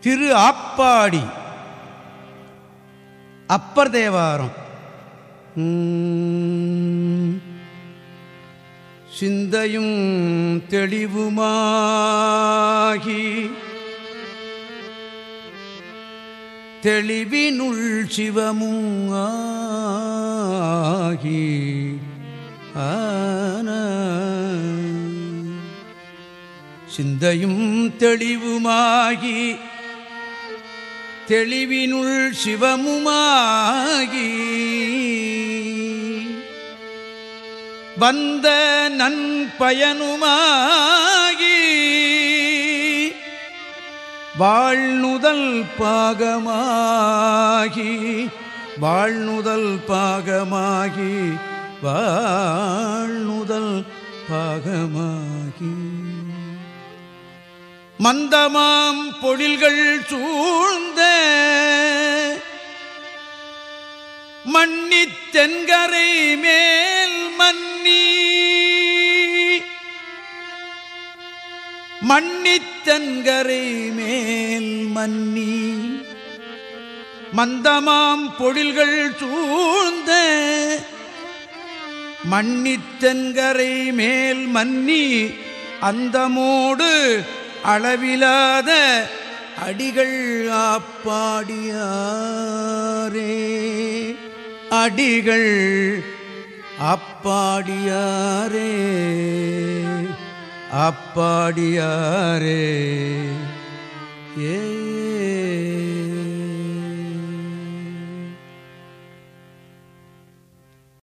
திரு ஆப்பாடி. அப்பர் தேவாரம். சிந்தையும் தெளிவுமாகி தெளிவினுள் சிவமும் ஆகி ஆன சிந்தையும் தெளிவுமாகி தெளிவினுள் சிவமுமாகி வந்த நன்பயனுமாகி வாழ்நுதல் பாகமாகி வாழ்நுதல் பாகமாகி வாழ்நுதல் பாகமாகி. மந்தமாம் பொழில்கள் சூழ்ந்த மன்னித் தென்கரை மேல் மன்னி. மன்னித் தென்கரை மேல் மன்னி. மந்தமாம் பொழில்கள் சூழ்ந்த மன்னித்தென்கரை மேல் மன்னி. அந்தமோடு அளவிலாத அடிகள் ஆப்பாடியாரே. அடிகள் அப்பாடியாரே அப்பாடியாரே ஏ